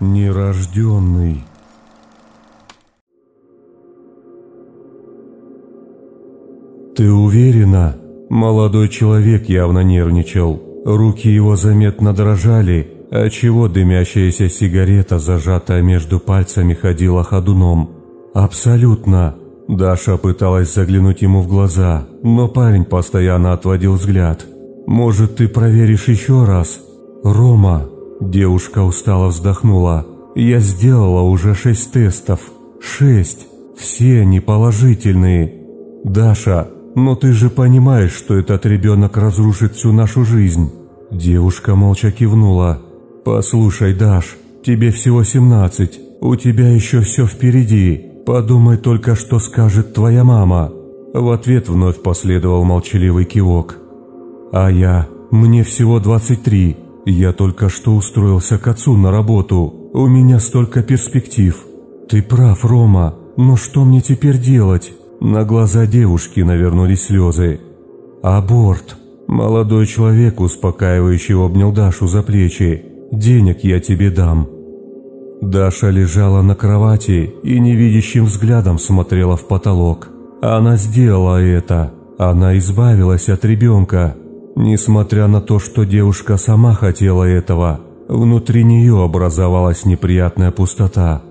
Нерожденный. «Ты уверена?» Молодой человек явно нервничал. Руки его заметно дрожали, отчего дымящаяся сигарета, зажатая между пальцами, ходила ходуном. «Абсолютно!» Даша пыталась заглянуть ему в глаза, но парень постоянно отводил взгляд. «Может, ты проверишь еще раз?» «Рома!» Девушка устало вздохнула. «Я сделала уже шесть тестов. Шесть! Все они положительные!» «Даша, но ты же понимаешь, что этот ребенок разрушит всю нашу жизнь!» Девушка молча кивнула. «Послушай, Даш, тебе всего семнадцать, у тебя еще все впереди. Подумай только, что скажет твоя мама». В ответ вновь последовал молчаливый кивок. «А я? Мне всего двадцать три. Я только что устроился к отцу на работу. У меня столько перспектив. Ты прав, Рома, но что мне теперь делать?» На глаза девушки навернулись слезы. «Аборт!» Молодой человек успокаивающе обнял Дашу за плечи. Денег я тебе дам». Даша лежала на кровати и невидящим взглядом смотрела в потолок. Она сделала это. Она избавилась от ребенка. Несмотря на то, что девушка сама хотела этого, внутри нее образовалась неприятная пустота.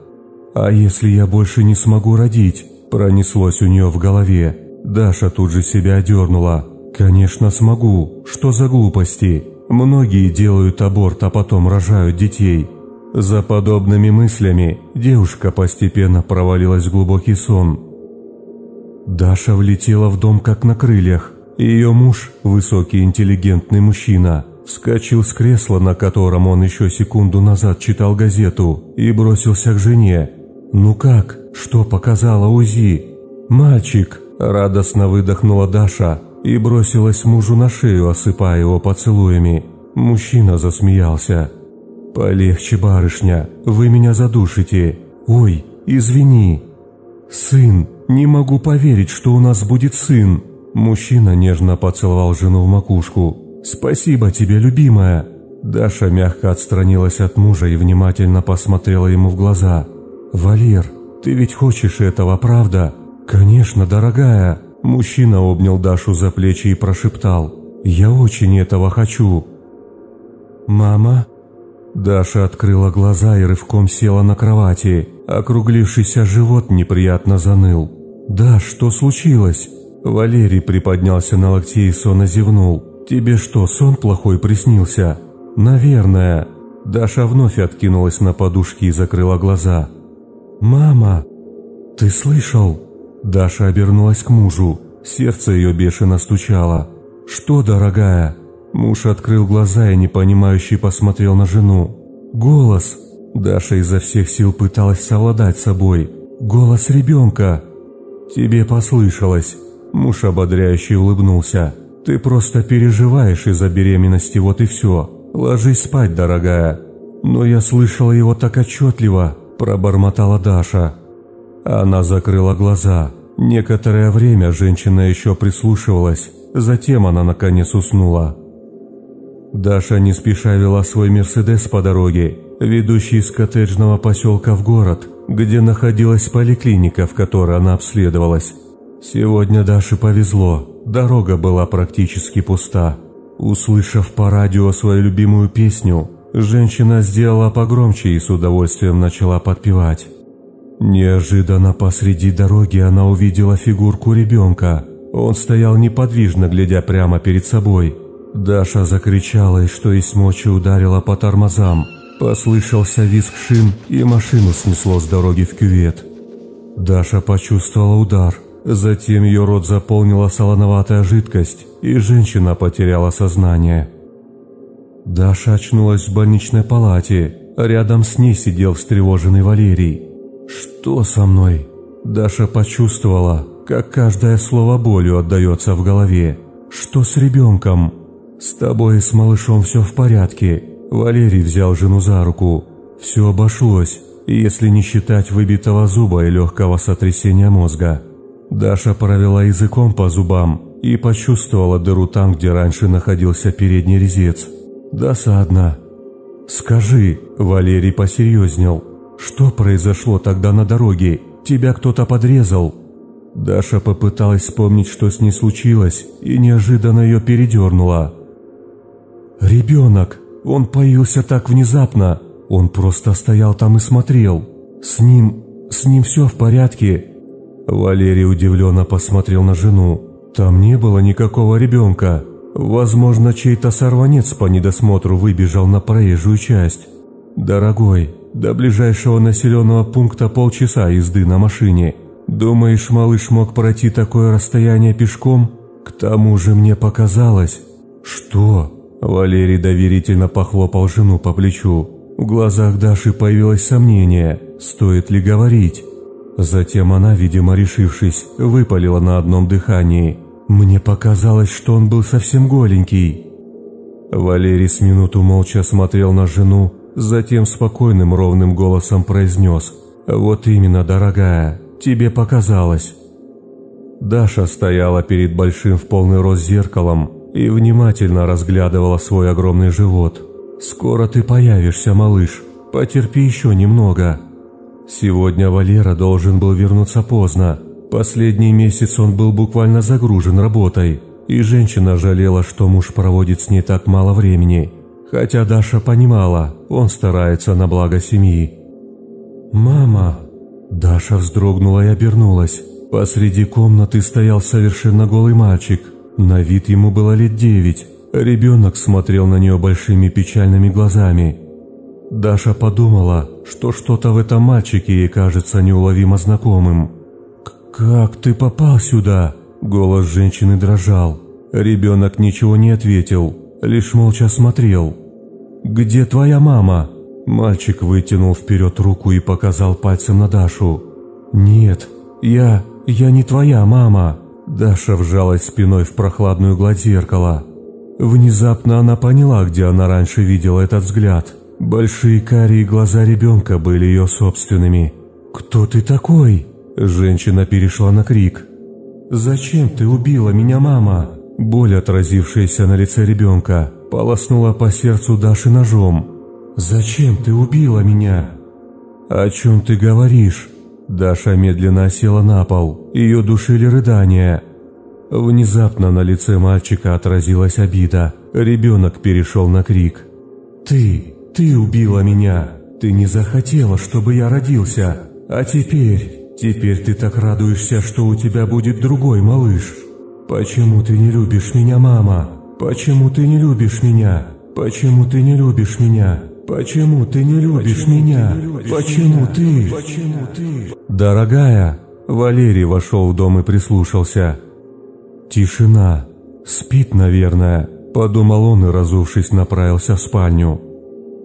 «А если я больше не смогу родить?» Пронеслось у нее в голове. Даша тут же себя одернула. «Конечно смогу. Что за глупости?» Многие делают аборт, а потом рожают детей. За подобными мыслями девушка постепенно провалилась в глубокий сон. Даша влетела в дом как на крыльях. Ее муж, высокий интеллигентный мужчина, вскочил с кресла, на котором он еще секунду назад читал газету, и бросился к жене. «Ну как? Что показала УЗИ?» «Мальчик!» – радостно выдохнула Даша, и бросилась мужу на шею, осыпая его поцелуями. Мужчина засмеялся. «Полегче, барышня, вы меня задушите. Ой, извини». «Сын, не могу поверить, что у нас будет сын». Мужчина нежно поцеловал жену в макушку. «Спасибо тебе, любимая». Даша мягко отстранилась от мужа и внимательно посмотрела ему в глаза. «Валер, ты ведь хочешь этого, правда?» «Конечно, дорогая». Мужчина обнял Дашу за плечи и прошептал «Я очень этого хочу». «Мама?» Даша открыла глаза и рывком села на кровати. Округлившийся живот неприятно заныл. «Да, что случилось?» Валерий приподнялся на локте и сонно зевнул. «Тебе что, сон плохой приснился?» «Наверное». Даша вновь откинулась на подушки и закрыла глаза. «Мама, ты слышал?» Даша обернулась к мужу. Сердце ее бешено стучало. «Что, дорогая?» Муж открыл глаза и непонимающе посмотрел на жену. «Голос!» Даша изо всех сил пыталась совладать собой. «Голос ребенка!» «Тебе послышалось!» Муж ободряюще улыбнулся. «Ты просто переживаешь из-за беременности, вот и все. Ложись спать, дорогая!» «Но я слышала его так отчетливо!» Пробормотала Даша. Она закрыла глаза. Некоторое время женщина еще прислушивалась, затем она наконец уснула. Даша не спеша вела свой «Мерседес» по дороге, ведущей из коттеджного поселка в город, где находилась поликлиника, в которой она обследовалась. Сегодня Даше повезло, дорога была практически пуста. Услышав по радио свою любимую песню, женщина сделала погромче и с удовольствием начала подпевать. Неожиданно посреди дороги она увидела фигурку ребенка. Он стоял неподвижно, глядя прямо перед собой. Даша закричала и что есть мочи ударила по тормозам. Послышался визг шин, и машину снесло с дороги в кювет. Даша почувствовала удар. Затем ее рот заполнила солоноватая жидкость, и женщина потеряла сознание. Даша очнулась в больничной палате. Рядом с ней сидел встревоженный Валерий. «Что со мной?» Даша почувствовала, как каждое слово болью отдается в голове. «Что с ребенком?» «С тобой и с малышом все в порядке». Валерий взял жену за руку. «Все обошлось, если не считать выбитого зуба и легкого сотрясения мозга». Даша провела языком по зубам и почувствовала дыру там, где раньше находился передний резец. «Досадно». «Скажи», – Валерий посерьезнел, – «что произошло тогда на дороге? Тебя кто-то подрезал?» Даша попыталась вспомнить, что с ней случилось, и неожиданно ее передернула. «Ребенок! Он появился так внезапно! Он просто стоял там и смотрел! С ним... с ним все в порядке!» Валерий удивленно посмотрел на жену. Там не было никакого ребенка. Возможно, чей-то сорванец по недосмотру выбежал на проезжую часть. «Дорогой, до ближайшего населенного пункта полчаса езды на машине. Думаешь, малыш мог пройти такое расстояние пешком? К тому же мне показалось...» «Что?» Валерий доверительно похлопал жену по плечу. В глазах Даши появилось сомнение, стоит ли говорить. Затем она, видимо решившись, выпалила на одном дыхании. «Мне показалось, что он был совсем голенький». Валерий с минуту молча смотрел на жену, затем спокойным ровным голосом произнес «Вот именно, дорогая, тебе показалось». Даша стояла перед большим в полный рост зеркалом и внимательно разглядывала свой огромный живот. «Скоро ты появишься, малыш, потерпи еще немного». Сегодня Валера должен был вернуться поздно. Последний месяц он был буквально загружен работой, и женщина жалела, что муж проводит с ней так мало времени. Хотя Даша понимала, он старается на благо семьи. «Мама!» Даша вздрогнула и обернулась. Посреди комнаты стоял совершенно голый мальчик. На вид ему было лет девять. Ребенок смотрел на нее большими печальными глазами. Даша подумала, что что-то в этом мальчике ей кажется неуловимо знакомым. «Как ты попал сюда?» Голос женщины дрожал. Ребенок ничего не ответил, лишь молча смотрел. «Где твоя мама?» Мальчик вытянул вперед руку и показал пальцем на Дашу. «Нет, я... я не твоя мама!» Даша вжалась спиной в прохладную гладь зеркала. Внезапно она поняла, где она раньше видела этот взгляд – Большие карие глаза ребенка были ее собственными. «Кто ты такой?» Женщина перешла на крик. «Зачем ты убила меня, мама?» Боль, отразившаяся на лице ребенка, полоснула по сердцу Даши ножом. «Зачем ты убила меня?» «О чем ты говоришь?» Даша медленно осела на пол, ее душили рыдания. Внезапно на лице мальчика отразилась обида. Ребенок перешел на крик. «Ты! Ты убила меня. Ты не захотела, чтобы я родился. А теперь... Теперь ты так радуешься, что у тебя будет другой малыш. Почему ты не любишь меня, мама? Почему ты не любишь меня? Почему ты не любишь меня? Почему ты не любишь меня? Почему ты? Почему ты? Дорогая, Валерий вошел в дом и прислушался. Тишина. Спит, наверное, подумал он и, разувшись, направился в спальню.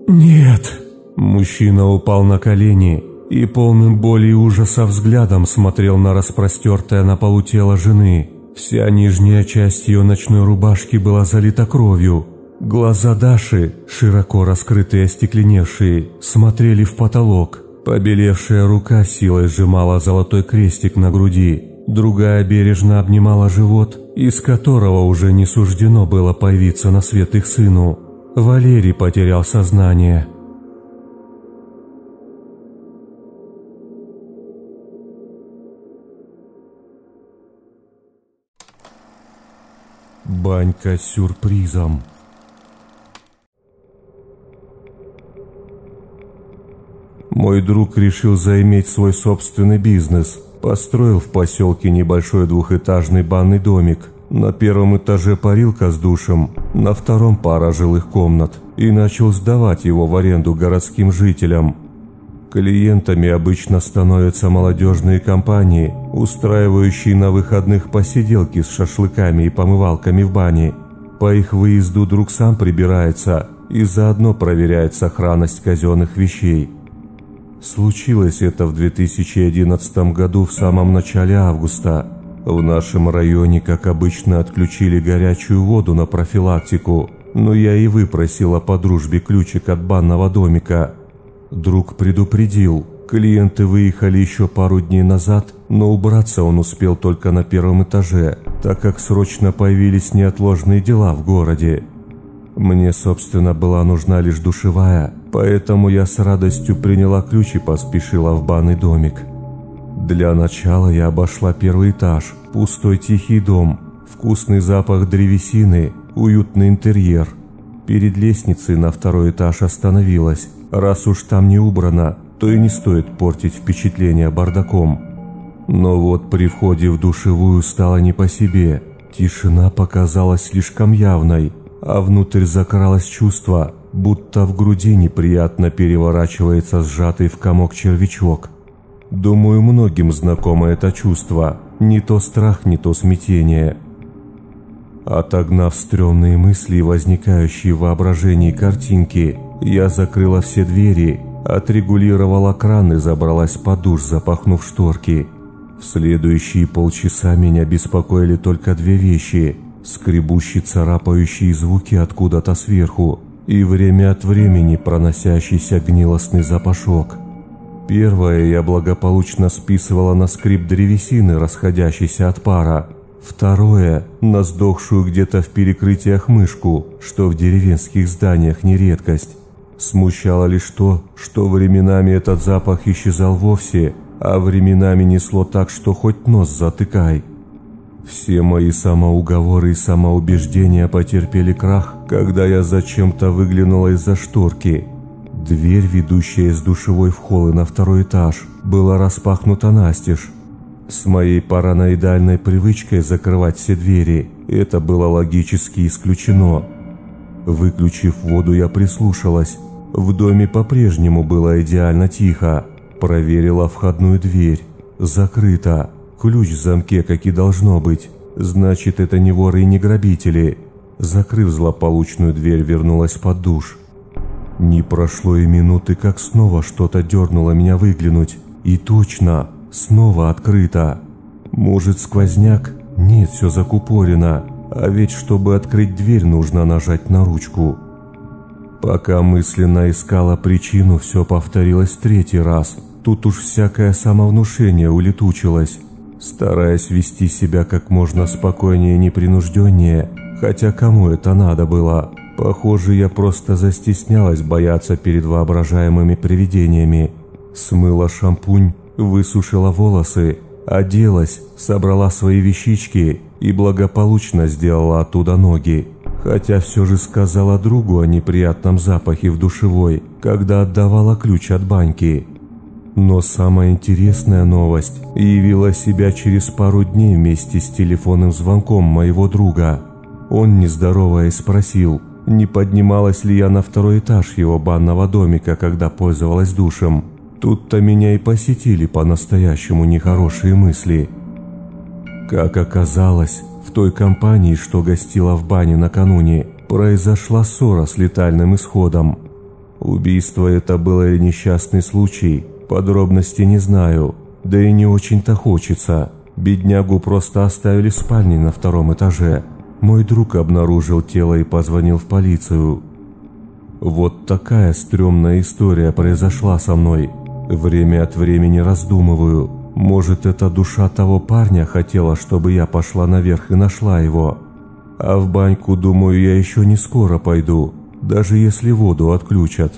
«Нет!» Мужчина упал на колени и полным боли и ужаса взглядом смотрел на распростертое на полу тело жены. Вся нижняя часть ее ночной рубашки была залита кровью. Глаза Даши, широко раскрытые остекленевшие, смотрели в потолок. Побелевшая рука силой сжимала золотой крестик на груди. Другая бережно обнимала живот, из которого уже не суждено было появиться на свет их сыну. Валерий потерял сознание. Банька с сюрпризом. Мой друг решил заиметь свой собственный бизнес. Построил в поселке небольшой двухэтажный банный домик – на первом этаже парилка с душем, на втором пара жилых комнат и начал сдавать его в аренду городским жителям. Клиентами обычно становятся молодежные компании, устраивающие на выходных посиделки с шашлыками и помывалками в бане. По их выезду друг сам прибирается и заодно проверяет сохранность казенных вещей. Случилось это в 2011 году в самом начале августа – в нашем районе, как обычно, отключили горячую воду на профилактику, но я и выпросила по дружбе ключик от банного домика. Друг предупредил, клиенты выехали еще пару дней назад, но убраться он успел только на первом этаже, так как срочно появились неотложные дела в городе. Мне, собственно, была нужна лишь душевая, Поэтому я с радостью приняла ключ и поспешила в банный домик. Для начала я обошла первый этаж, пустой тихий дом, вкусный запах древесины, уютный интерьер. Перед лестницей на второй этаж остановилась. Раз уж там не убрано, то и не стоит портить впечатление бардаком. Но вот при входе в душевую стало не по себе. Тишина показалась слишком явной, а внутрь закралось чувство, будто в груди неприятно переворачивается сжатый в комок червячок. Думаю, многим знакомо это чувство. Не то страх, не то смятение. Отогнав стрёмные мысли и возникающие в воображении картинки, я закрыла все двери, отрегулировала кран и забралась под душ, запахнув шторки. В следующие полчаса меня беспокоили только две вещи – скребущие царапающие звуки откуда-то сверху и время от времени проносящийся гнилостный запашок. Первое я благополучно списывала на скрип древесины, расходящейся от пара. Второе – на сдохшую где-то в перекрытиях мышку, что в деревенских зданиях не редкость. Смущало лишь то, что временами этот запах исчезал вовсе, а временами несло так, что хоть нос затыкай. Все мои самоуговоры и самоубеждения потерпели крах, когда я зачем-то выглянула из-за шторки – Дверь, ведущая из душевой в холл и на второй этаж, была распахнута настежь. С моей параноидальной привычкой закрывать все двери это было логически исключено. Выключив воду, я прислушалась. В доме по-прежнему было идеально тихо. Проверила входную дверь. Закрыта. Ключ в замке, как и должно быть. Значит, это не воры и не грабители. Закрыв злополучную дверь, вернулась под душ. Не прошло и минуты, как снова что-то дернуло меня выглянуть. И точно, снова открыто. Может, сквозняк? Нет, все закупорено. А ведь, чтобы открыть дверь, нужно нажать на ручку. Пока мысленно искала причину, все повторилось третий раз. Тут уж всякое самовнушение улетучилось. Стараясь вести себя как можно спокойнее и непринужденнее, хотя кому это надо было, Похоже, я просто застеснялась бояться перед воображаемыми привидениями. Смыла шампунь, высушила волосы, оделась, собрала свои вещички и благополучно сделала оттуда ноги. Хотя все же сказала другу о неприятном запахе в душевой, когда отдавала ключ от баньки. Но самая интересная новость явила себя через пару дней вместе с телефонным звонком моего друга. Он, не здороваясь, спросил – не поднималась ли я на второй этаж его банного домика, когда пользовалась душем. Тут-то меня и посетили по-настоящему нехорошие мысли. Как оказалось, в той компании, что гостила в бане накануне, произошла ссора с летальным исходом. Убийство это было или несчастный случай, подробности не знаю, да и не очень-то хочется. Беднягу просто оставили в спальне на втором этаже – мой друг обнаружил тело и позвонил в полицию. Вот такая стрёмная история произошла со мной. Время от времени раздумываю. Может, эта душа того парня хотела, чтобы я пошла наверх и нашла его. А в баньку, думаю, я еще не скоро пойду, даже если воду отключат.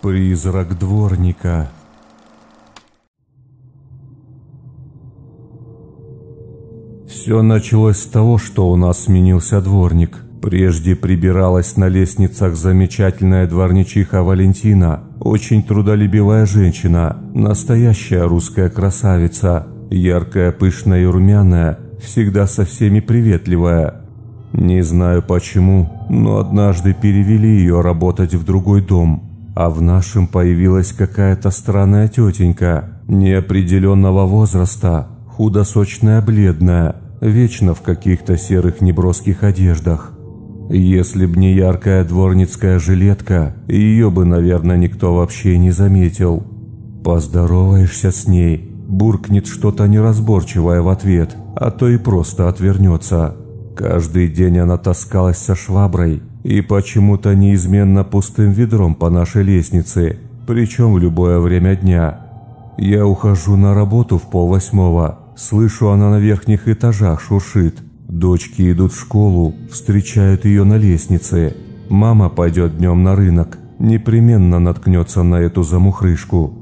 Призрак дворника. Все началось с того, что у нас сменился дворник. Прежде прибиралась на лестницах замечательная дворничиха Валентина, очень трудолюбивая женщина, настоящая русская красавица, яркая, пышная и румяная, всегда со всеми приветливая. Не знаю почему, но однажды перевели ее работать в другой дом – а в нашем появилась какая-то странная тетенька, неопределенного возраста, худосочная бледная, вечно в каких-то серых неброских одеждах. Если б не яркая дворницкая жилетка, ее бы, наверное, никто вообще не заметил. Поздороваешься с ней, буркнет что-то неразборчивое в ответ, а то и просто отвернется. Каждый день она таскалась со шваброй, и почему-то неизменно пустым ведром по нашей лестнице, причем в любое время дня. Я ухожу на работу в полвосьмого. Слышу, она на верхних этажах шуршит. Дочки идут в школу, встречают ее на лестнице. Мама пойдет днем на рынок, непременно наткнется на эту замухрышку.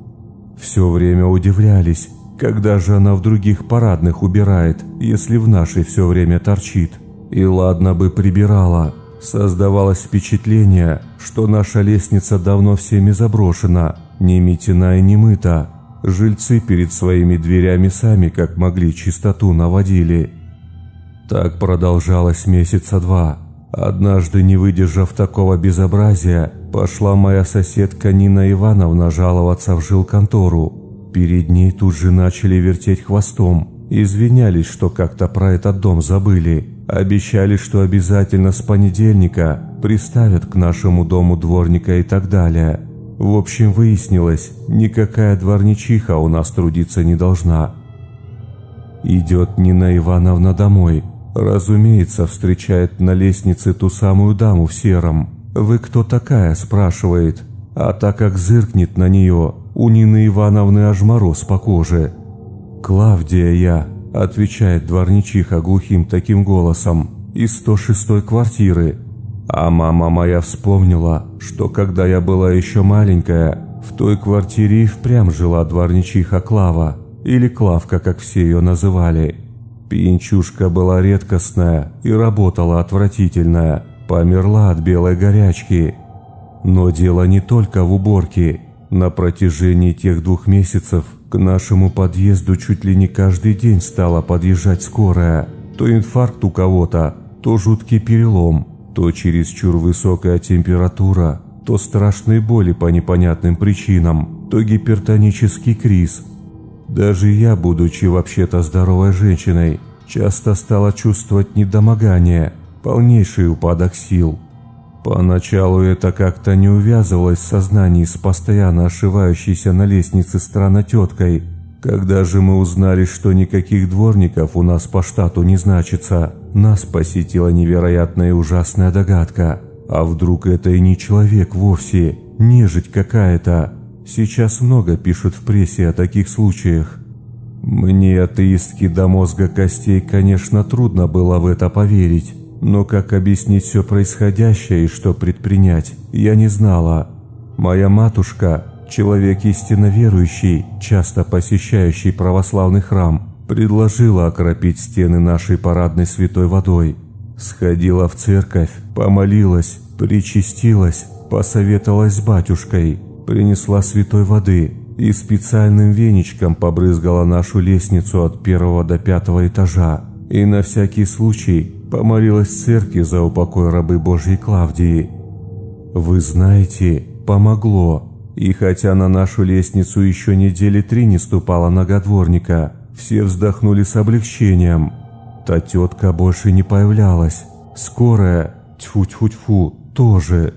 Все время удивлялись, когда же она в других парадных убирает, если в нашей все время торчит. И ладно бы прибирала. Создавалось впечатление, что наша лестница давно всеми заброшена, не метена и не мыта. Жильцы перед своими дверями сами, как могли, чистоту наводили. Так продолжалось месяца два. Однажды, не выдержав такого безобразия, пошла моя соседка Нина Ивановна жаловаться в жилконтору. Перед ней тут же начали вертеть хвостом. Извинялись, что как-то про этот дом забыли. Обещали, что обязательно с понедельника приставят к нашему дому дворника и так далее. В общем, выяснилось, никакая дворничиха у нас трудиться не должна. Идет Нина Ивановна домой. Разумеется, встречает на лестнице ту самую даму в сером. «Вы кто такая?» – спрашивает. А так как зыркнет на нее, у Нины Ивановны аж мороз по коже. «Клавдия я», – отвечает дворничиха глухим таким голосом, из 106-й квартиры. А мама моя вспомнила, что когда я была еще маленькая, в той квартире и впрямь жила дворничиха Клава, или Клавка, как все ее называли. Пинчушка была редкостная и работала отвратительная, померла от белой горячки. Но дело не только в уборке. На протяжении тех двух месяцев к нашему подъезду чуть ли не каждый день стала подъезжать скорая. То инфаркт у кого-то, то жуткий перелом – то чересчур высокая температура, то страшные боли по непонятным причинам, то гипертонический криз. Даже я, будучи вообще-то здоровой женщиной, часто стала чувствовать недомогание, полнейший упадок сил. Поначалу это как-то не увязывалось в сознании с постоянно ошивающейся на лестнице странотеткой. Когда же мы узнали, что никаких дворников у нас по штату не значится – нас посетила невероятная и ужасная догадка. А вдруг это и не человек вовсе, нежить какая-то? Сейчас много пишут в прессе о таких случаях. Мне, атеистки до мозга костей, конечно, трудно было в это поверить. Но как объяснить все происходящее и что предпринять, я не знала. Моя матушка, человек истинно верующий, часто посещающий православный храм, предложила окропить стены нашей парадной святой водой. Сходила в церковь, помолилась, причастилась, посоветовалась с батюшкой, принесла святой воды и специальным веничком побрызгала нашу лестницу от первого до пятого этажа. И на всякий случай помолилась в церкви за упокой рабы Божьей Клавдии. Вы знаете, помогло. И хотя на нашу лестницу еще недели три не ступала нога дворника, все вздохнули с облегчением. Та тетка больше не появлялась. Скорая, тьфу-тьфу-тьфу, тоже.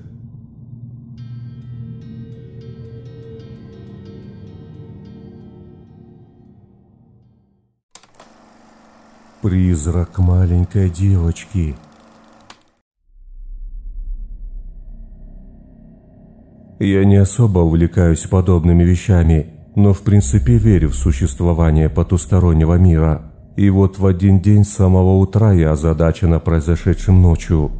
Призрак маленькой девочки. Я не особо увлекаюсь подобными вещами, но в принципе верю в существование потустороннего мира. И вот в один день с самого утра я озадачена произошедшим ночью.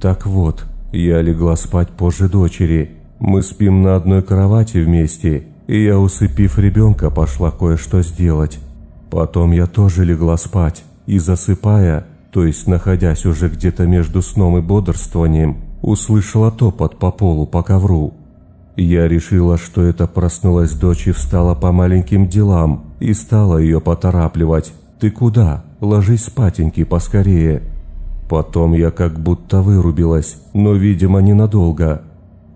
Так вот, я легла спать позже дочери. Мы спим на одной кровати вместе, и я, усыпив ребенка, пошла кое-что сделать. Потом я тоже легла спать, и засыпая, то есть находясь уже где-то между сном и бодрствованием, услышала топот по полу по ковру. Я решила, что это проснулась дочь и встала по маленьким делам, и стала ее поторапливать. «Ты куда? Ложись спатеньки поскорее». Потом я как будто вырубилась, но, видимо, ненадолго.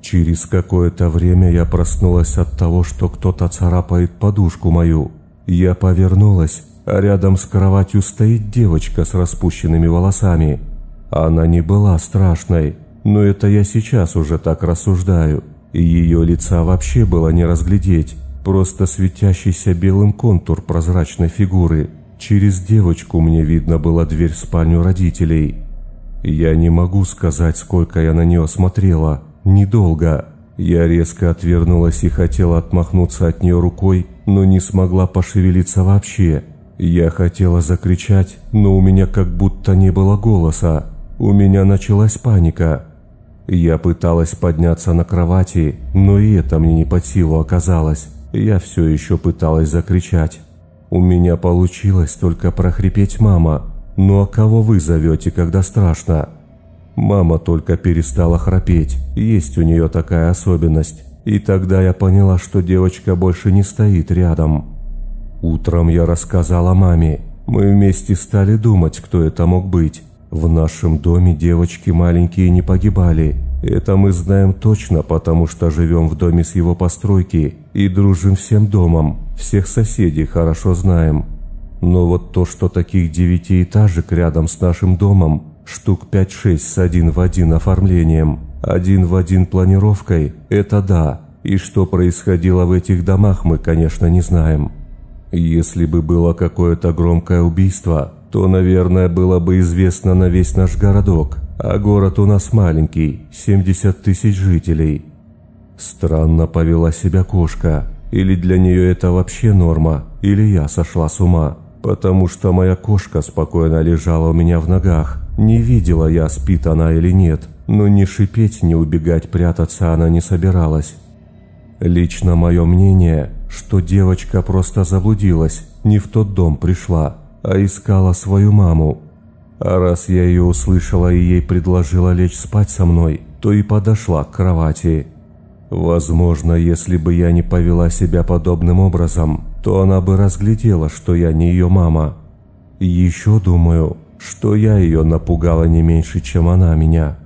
Через какое-то время я проснулась от того, что кто-то царапает подушку мою. Я повернулась, рядом с кроватью стоит девочка с распущенными волосами. Она не была страшной, но это я сейчас уже так рассуждаю ее лица вообще было не разглядеть, просто светящийся белым контур прозрачной фигуры. Через девочку мне видно было дверь в спальню родителей. Я не могу сказать, сколько я на нее смотрела, недолго. Я резко отвернулась и хотела отмахнуться от нее рукой, но не смогла пошевелиться вообще. Я хотела закричать, но у меня как будто не было голоса. У меня началась паника. Я пыталась подняться на кровати, но и это мне не под силу оказалось. Я все еще пыталась закричать. У меня получилось только прохрипеть «мама». Ну а кого вы зовете, когда страшно? Мама только перестала храпеть, есть у нее такая особенность. И тогда я поняла, что девочка больше не стоит рядом. Утром я рассказала маме. Мы вместе стали думать, кто это мог быть. В нашем доме девочки маленькие не погибали. Это мы знаем точно, потому что живем в доме с его постройки и дружим всем домом. Всех соседей хорошо знаем. Но вот то, что таких девятиэтажек рядом с нашим домом, штук 5-6 с один в один оформлением, один в один планировкой, это да. И что происходило в этих домах, мы, конечно, не знаем. Если бы было какое-то громкое убийство, то, наверное, было бы известно на весь наш городок, а город у нас маленький, 70 тысяч жителей. Странно повела себя кошка, или для нее это вообще норма, или я сошла с ума, потому что моя кошка спокойно лежала у меня в ногах. Не видела я, спит она или нет, но ни шипеть, ни убегать, прятаться она не собиралась. Лично мое мнение, что девочка просто заблудилась, не в тот дом пришла, а искала свою маму. А раз я ее услышала и ей предложила лечь спать со мной, то и подошла к кровати. Возможно, если бы я не повела себя подобным образом, то она бы разглядела, что я не ее мама. Еще думаю, что я ее напугала не меньше, чем она меня.